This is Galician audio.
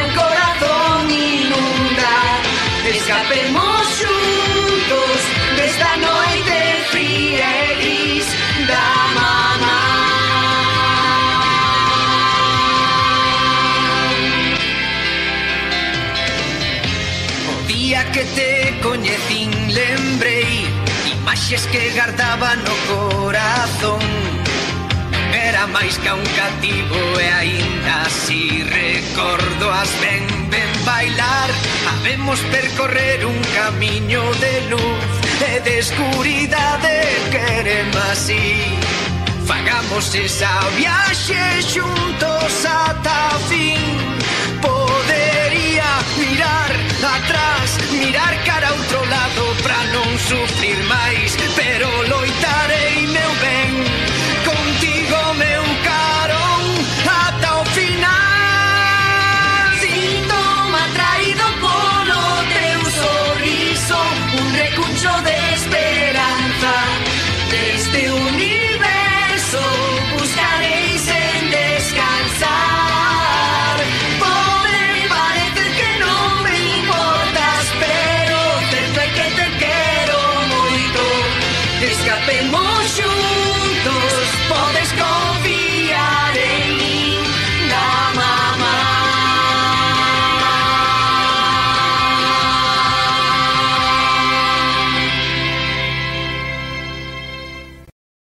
meu corazón inunda. Escapemos juntos desta noite fría e gris da mamá O día que te coñecín lembrei Imaxes que guardaba no corazón. Era máis que un cativo Mas ven, ven bailar. Habemos percorrer un camiño de luz E de escuridade querem así Fagamos esa viaxe xuntos ata fin. Podería mirar atrás Mirar cara a outro lado pra non sufrir máis brillo de esperanza. De este universo buscaréis en descansar. Pobre, parece que no me importas, pero cerca que te quiero mucho. Escapemos yo.